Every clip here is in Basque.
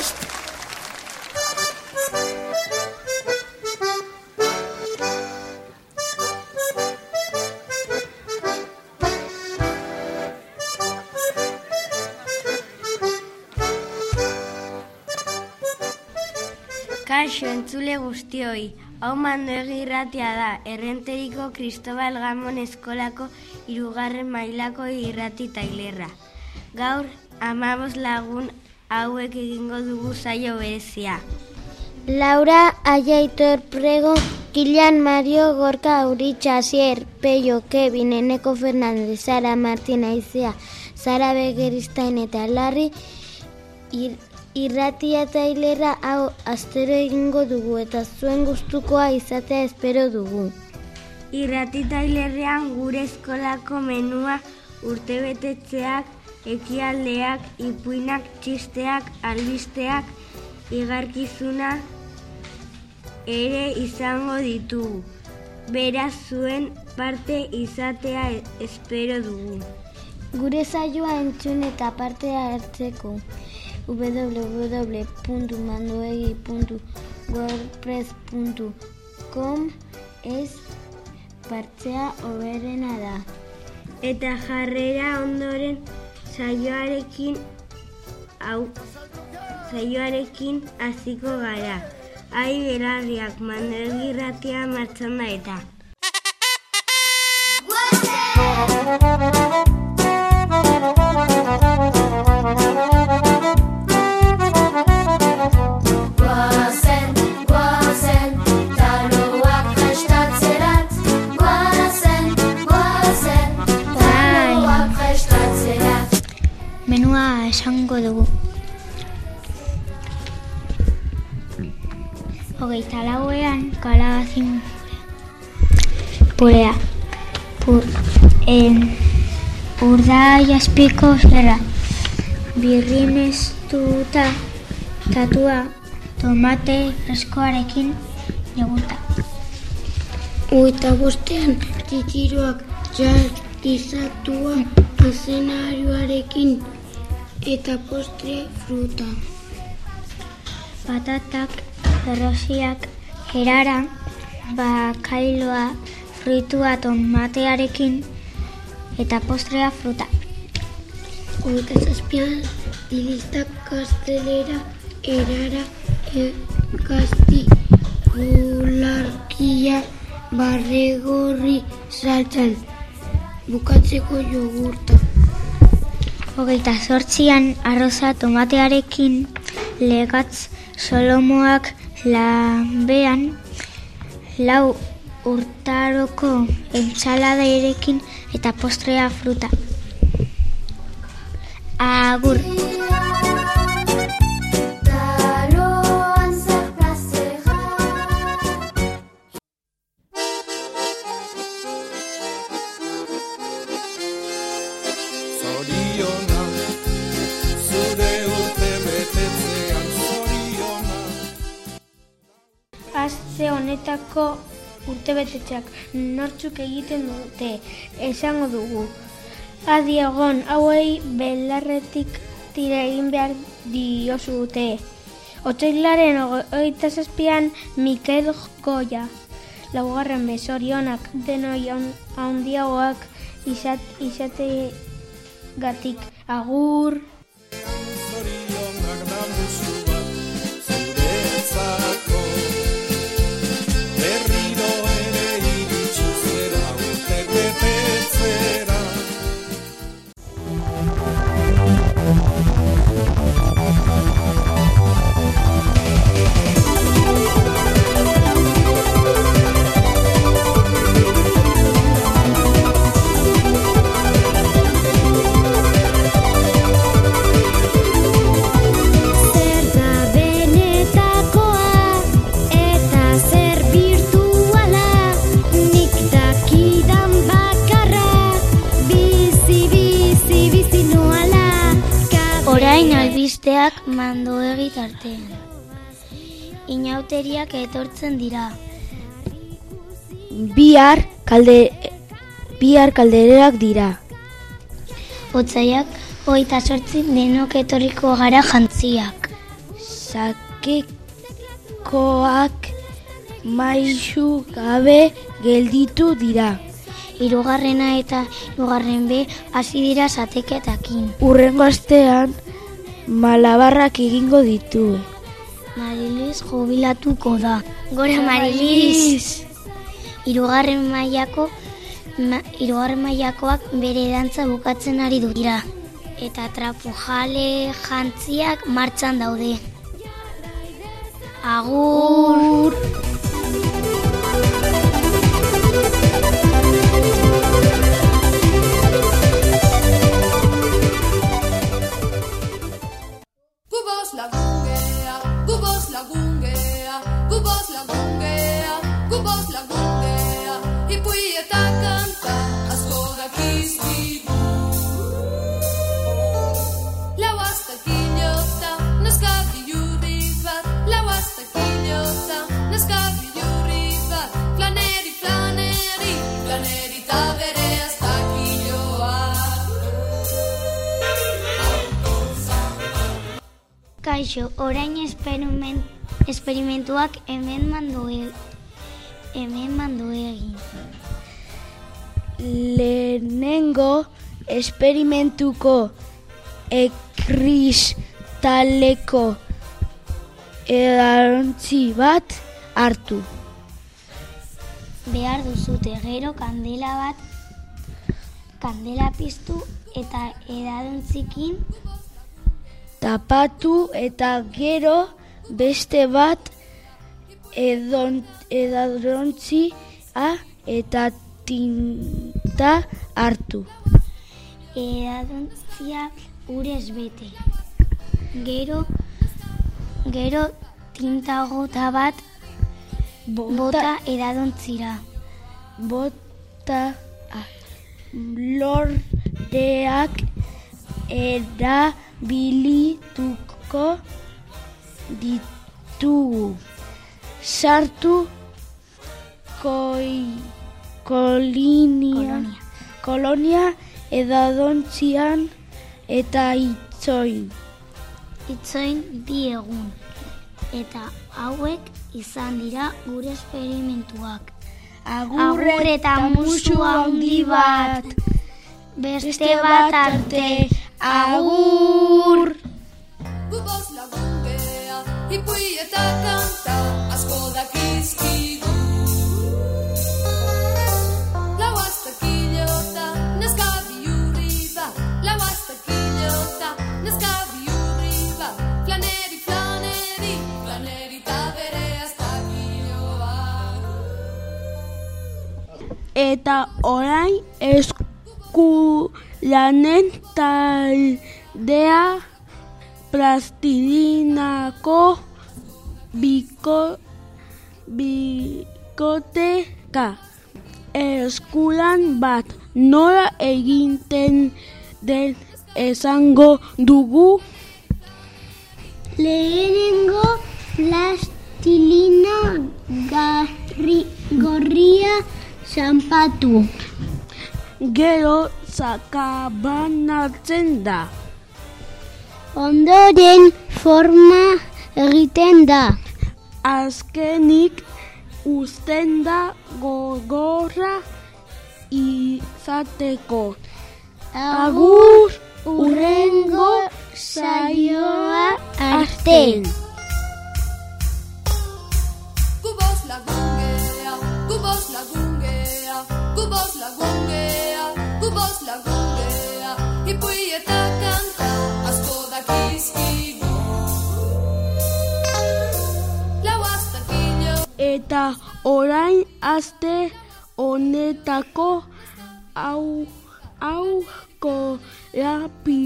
prest! Kaixo entzule guztioi, hau mando irratia da, errenteriko Kristobal Gamon eskolako irugarren mailako irrati tailerra. Gaur, amabos lagun hauek egingo dugu zaio berezia. Laura Aiaitor Prego, Kilian Mario Gorka Auritxa Asier, Peio, Kevin, Eneko Fernandez, Sara Martina Izea, Sara Begeristain eta Larri, ir, irratia eta hilera hau astero egingo dugu eta zuen gustukoa izatea espero dugu. Irrati tailerrean gure eskolako menua urtebetetzeak, ekialdeak, ipuinak, txisteak, albisteak, igarkizuna ere izango ditugu. Beraz zuen parte izatea espero dugu. Gure zaioa entzun eta partea hartzeko www.mandoegi.wordpress.com ez partzea oberena da. Eta jarrera ondoren saioarekin hau saioarekin hasiko gara. Ai belarriak mandelgirratia martxan da eta. Lauean kalabazin purea. Pur, en, urda jaspiko zera. Birrimestuta tatua tomate freskoarekin jogurta. Uita bostean titiroak jartizatua azenarioarekin eta postre fruta. Patatak, errosiak, erara, bakailoa, fritua tomatearekin eta postrea fruta. Uita zazpian dilistak kastelera erara e, gazti gularkia barregorri saltzan bukatzeko jogurta. Hogeita zortzian arroza tomatearekin legatz solomoak lambean lau urtaroko entsalada erekin eta postrea fruta. Agur! Urtebetetxeak nortzuk egiten dute esango dugu. Adi egon hauei belarretik tira egin behar diozute. Otsailaren hogeita zazpian Mikel Goya. Laugarren bezorionak denoi handiagoak izat, izategatik agur. Albisteak mandoegi tartean. Inauteriak etortzen dira. bihar kalde bihar kaldererak dira Otzaiak hogeita sortzi denok etorriko gara jantziak. sakekoak maisu gabe gelditu dira. Hirugarrena eta hirugarren B hasi dira zateketakin. Urrengo astean malabarrak egingo ditu. Marilis jubilatuko da. Gora Marilis! Hirugarren mailako ma, hirugarren mailakoak bere dantza bukatzen ari dira. Eta trapujale jantziak martxan daude. Agur! Kaixo, orain esperimen, esperimentuak hemen mandu e- hemen mandu egin. Lehenengo esperimentuko ekristaleko edarontzi bat hartu. Behar duzute gero kandela bat kandela piztu eta edadontzikin Tapatu eta gero beste bat edon, edadrontzia eta tinta hartu. edadontzia urez bete. Gero gero tinta gota bat bota edadontzira. bota ah, lordeak erabilituko ditugu. Sartu koi, kolinia, kolonia edadontzian eta itzoin. Itzoin bi egun. Eta hauek izan dira gure esperimentuak. Agur Agur eta musu handi bat. Beste bat arte. Agur! Kubos lagungea, ipui eta kanta asko dakizkigu. Lau astakilota, neska biurri bat, lau astakilota, neska biurri bat, flaneri, flaneri, flaneri ta bere astakiloa. Eta orain esku lanen taldea plastilinako biko, bikoteka eskulan bat. Nola eginten den esango dugu? Lehenengo plastilina garri, gorria zanpatu. gero zakabanatzen da. Ondoren forma egiten da. Azkenik uzten da gogorra izateko. Agur urrengo saioa arte. Eta orain aste honetako hau hau korapioak.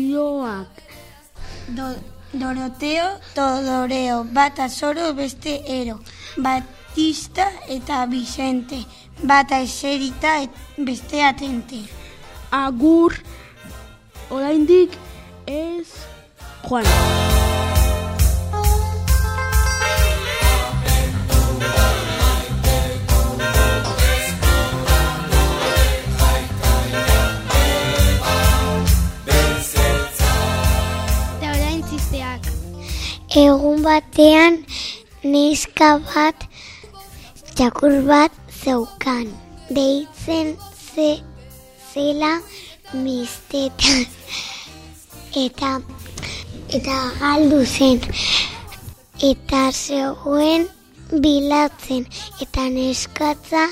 Do, Doroteo, Todoreo, bata zoro beste ero. Batista eta Vicente, bata eserita et beste atente. Agur oraindik ez txisteak. Egun batean neska bat txakur bat zeukan. Deitzen ze, zela mistetan. Eta, eta galdu zen. Eta zegoen bilatzen. Eta neskatza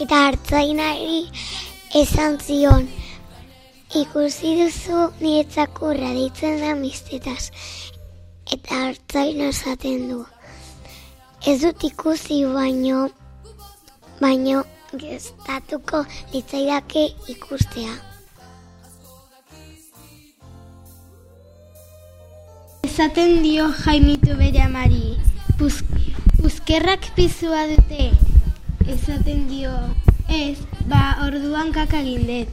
eta hartzainari esan zion. Ikusi duzu nire txakurra deitzen da mistetaz. Eta hartzaina esaten du. Ez dut ikusi baino, baino gestatuko litzaidake ikustea. Esaten dio jaimitu bere amari, Buz, buzkerrak pizua dute. Esaten dio, ez, ba orduan kaka gindet.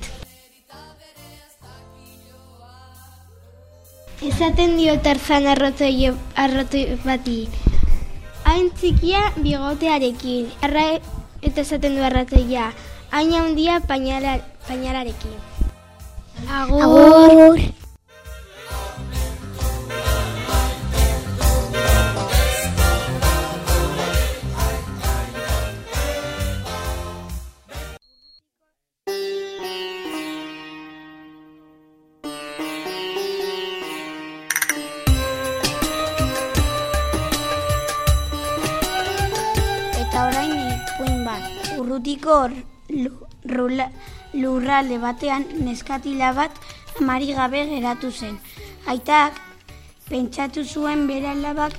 Esaten dio tarzan arrotoi, arrotoi bati, hain txikia bigotearekin, arra eta esaten du arratoia, hain handia pañala, pañalarekin. Agur. Agur! Lurralde batean neskatila bat amari gabe geratu zen. Aitak pentsatu zuen bere alabak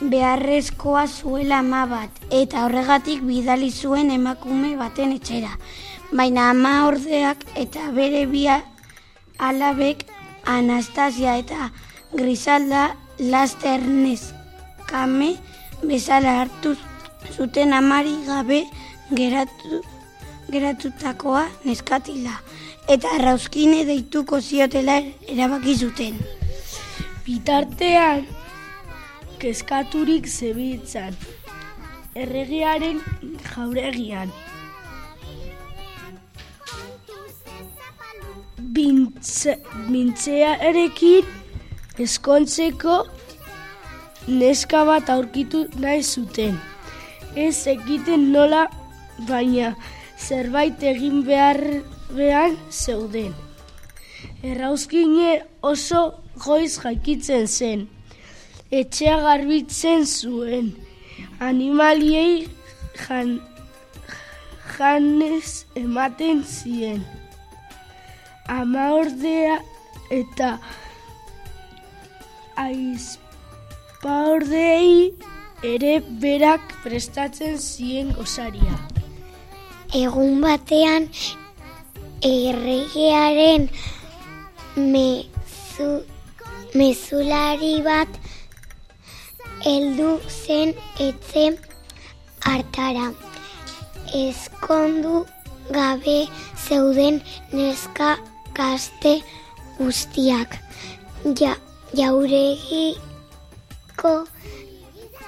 beharrezkoa zuela ama bat eta horregatik bidali zuen emakume baten etxera. Baina ama ordeak eta bere bia alabek Anastasia eta Grisalda laster neskame bezala hartu zuten amari gabe geratu, geratutakoa neskatila. Eta arrauzkine deituko ziotela erabaki zuten. Bitartean, keskaturik zebitzan, erregiaren jauregian. Bintze, bintzearekin eskontzeko neska bat aurkitu nahi zuten. Ez egiten nola, baina zerbait egin beharrean zeuden. Errauzkine oso goiz jaikitzen zen. Etxea garbitzen zuen. Animaliei jan, janez ematen zien. Ama ordea eta aizpaordei ere berak prestatzen zien gozaria. Egun batean erregearen mezu, mezulari bat heldu zen etxe hartara. Ezkondu gabe zeuden neska gazte guztiak. Ja, jauregiko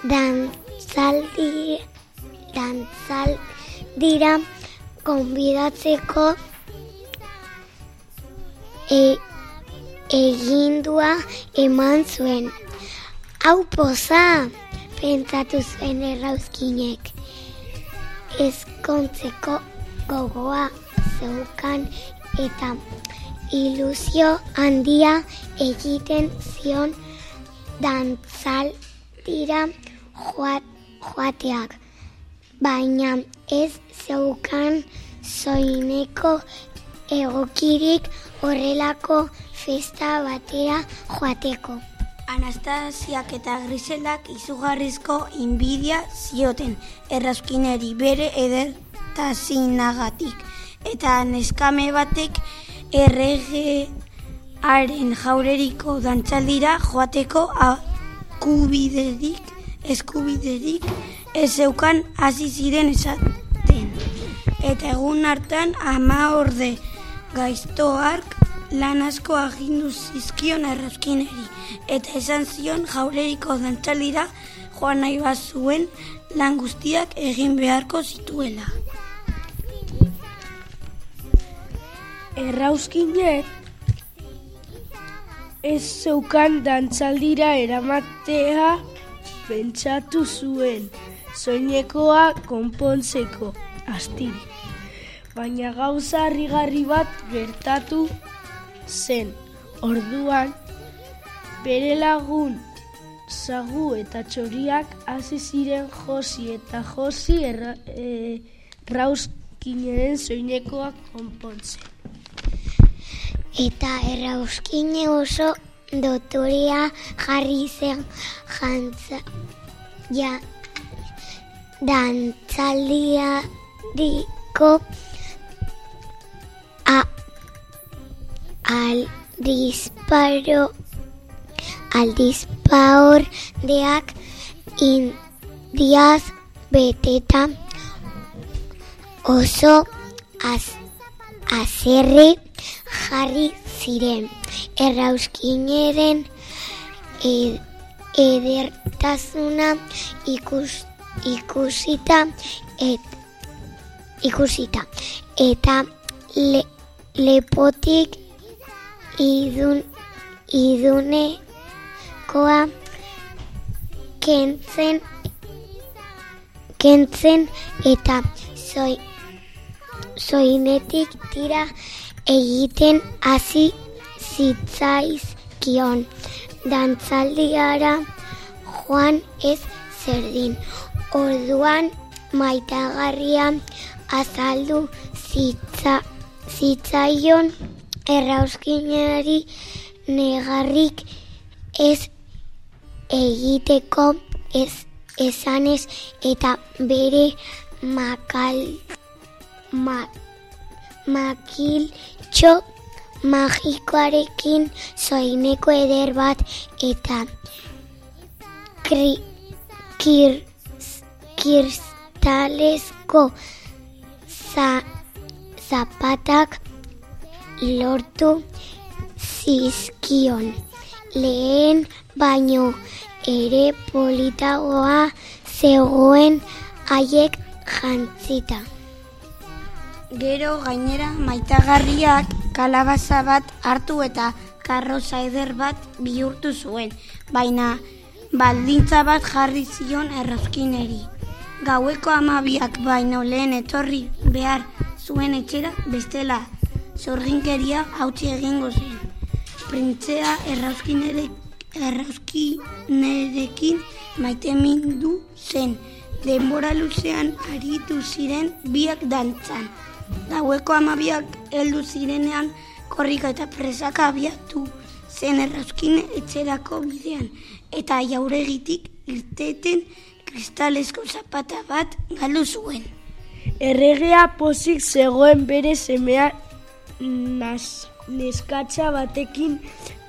dantzaldi, dantzaldira konbidatzeko e, egindua eman zuen. Hau poza, pentsatu zuen errauzkinek. Ezkontzeko gogoa zeukan eta ilusio handia egiten zion dantzaldira joa- joateak. Baina ez zeukan zoineko egokirik horrelako festa batera joateko. Anastasiak eta Griseldak izugarrizko inbidia zioten errazkineri bere edertasinagatik. Eta neskame batek erregearen jaureriko dantzaldira joateko akubiderik, eskubiderik ez zeukan hasi ziren esaten. Eta egun hartan ama orde gaiztoark lan asko agindu zizkion errazkineri. Eta esan zion jaureriko dantzalira joan nahi bazuen lan guztiak egin beharko zituela. Errauzkinek ez zeukan dantzaldira eramatea pentsatu zuen soinekoa konpontzeko astiri. Baina gauza harrigarri bat gertatu zen. Orduan, bere lagun zagu eta txoriak hasi ziren josi eta josi erra, e, rauskineren soinekoa konpontzen. Eta errauskine oso dotorea jarri zen jantza ja dantzaldiariko a al disparo al dispaordeak indiaz beteta oso az, azerre jarri ziren. Errauskineren ed, edertasuna ikus, ikusita et, ikusita eta le, lepotik idun, idunekoa kentzen kentzen eta zoi, zoinetik tira egiten hasi zitzaizkion. Dantzaldiara joan ez zerdin. Orduan maitagarria azaldu zitza, zitzaion errauskinari negarrik ez egiteko ez esanez eta bere makal ma, makiltxo magikoarekin soineko eder bat eta kri, kir, kirstalesko za, zapatak lortu zizkion. Lehen baino ere politagoa zegoen haiek jantzita. Gero gainera maitagarriak kalabaza bat hartu eta karroza eder bat bihurtu zuen, baina baldintza bat jarri zion errazkineri. Gaueko amabiak baino lehen etorri behar zuen etxera bestela zorginkeria hautsi egingo zen. Printzea errauskinere, errauskinerekin maite mindu zen. Denbora luzean aritu ziren biak dantzan. Gaueko amabiak heldu zirenean korrika eta presaka abiatu zen errauskine etxerako bidean. Eta jauregitik irteten kristalesko zapata bat galdu zuen. Erregea pozik zegoen bere semea nas, neskatxa batekin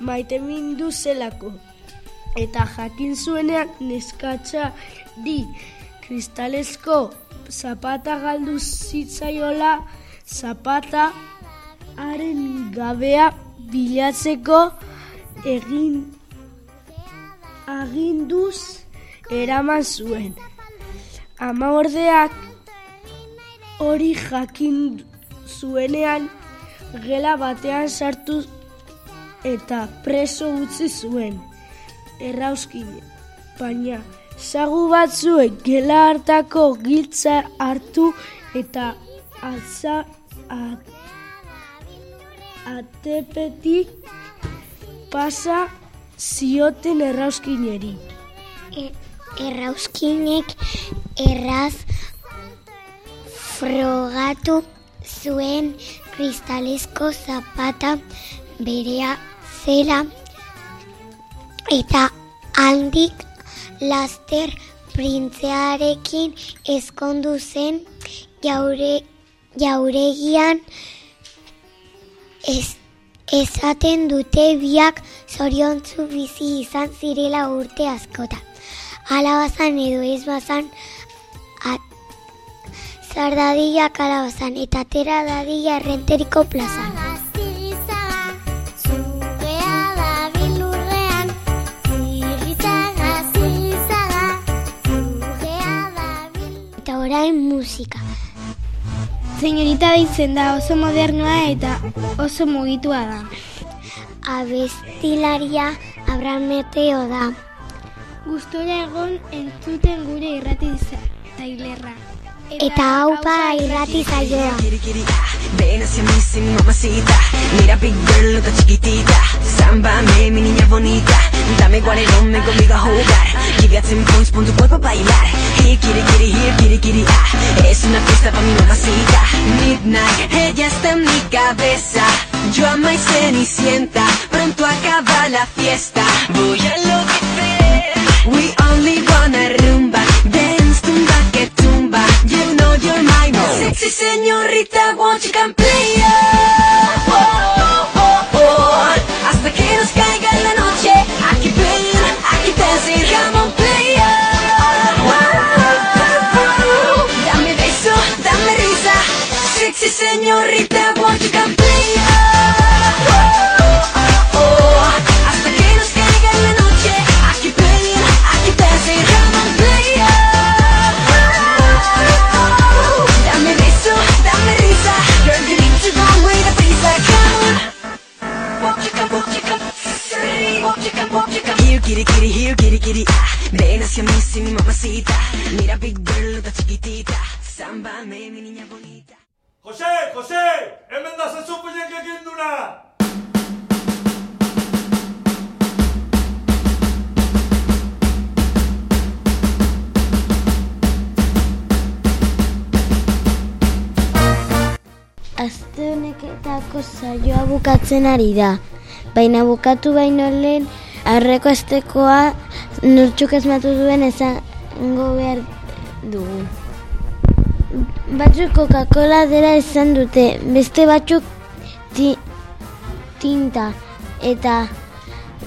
maitemindu zelako. Eta jakin zuenean neskatxa di kristalezko zapata galdu zitzaiola zapata haren gabea bilatzeko egin aginduz eraman zuen. Ama ordeak hori jakin zuenean gela batean sartu eta preso utzi zuen. Errauskine, baina sagu batzuek gela hartako giltza hartu eta atza at, atepetik pasa zioten errauskineri. E, errauskinek erraz frogatu zuen kristalezko zapata berea zela eta handik laster printzearekin ezkondu zen jaure, jauregian ez, esaten dute biak zoriontzu bizi izan zirela urte askota. Hala bazan edo ez bazan at, zar dadila kalabazan eta tera dadila errenteriko plazan. Eta orain musika. Señorita deitzen da oso modernoa eta oso mugitua da. abestilaria Abraham Meteo da. Gustora egon entzuten gure irrati tailerra. Eta haupa irrati zaioa. Ven hacia mí sin mamacita. Mira big girl, otra chiquitita. Sámbame, mi niña bonita. Dame guarelón, ven conmigo a jugar. Give ya 10 points, pon tu cuerpo a bailar. Here, kiri kiri, here, kiri kiri ah. Es una fiesta pa' mi mamacita. Midnight, ella está en mi cabeza. Yo ama y cenicienta. Pronto acaba la fiesta. Voy a enloquecer. Señorita, won't you come honeketako saioa bukatzen ari da. Baina bukatu baino lehen, aurreko astekoa nortzuk asmatu duen esango behar dugu. Batzuk Coca-Cola dela esan dute, beste batzuk ti, tinta eta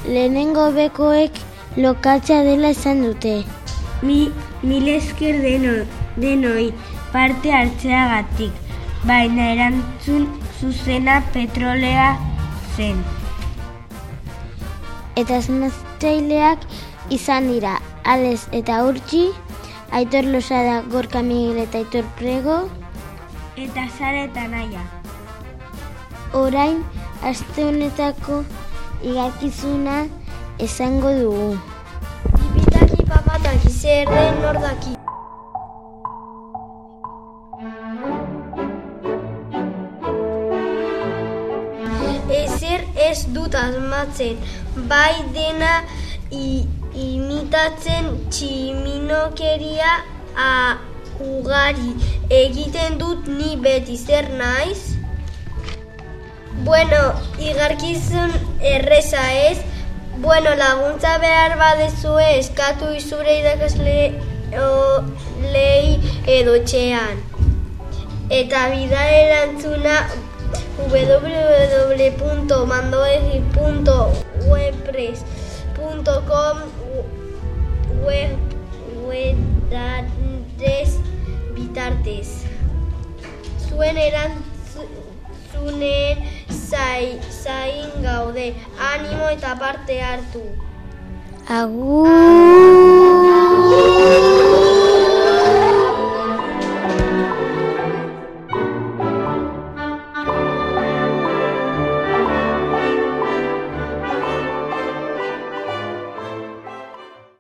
lehenengo bekoek lokatza dela esan dute. Mi, mil esker deno, denoi parte hartzeagatik, baina erantzun zuzena petrolea zen. Eta esmatzaileak izan dira Alex eta Urtsi, Aitor Losada, Gorka Miguel eta Aitor Prego, Eta sare eta naia. orain aste honetako igakizuna esango dugu. Ipitaki papataki zer den asmatzen, bai dena i, imitatzen tximinokeria a ugari egiten dut ni beti zer naiz? Bueno, igarkizun erreza ez, bueno, laguntza behar badezue eskatu izure irakasle o, lei edo txean. Eta bida erantzuna www.mandoesy.wordpress.com Huedantes Vitartes Sueneran Sunen Zain Gaude. Animo eta parte hartu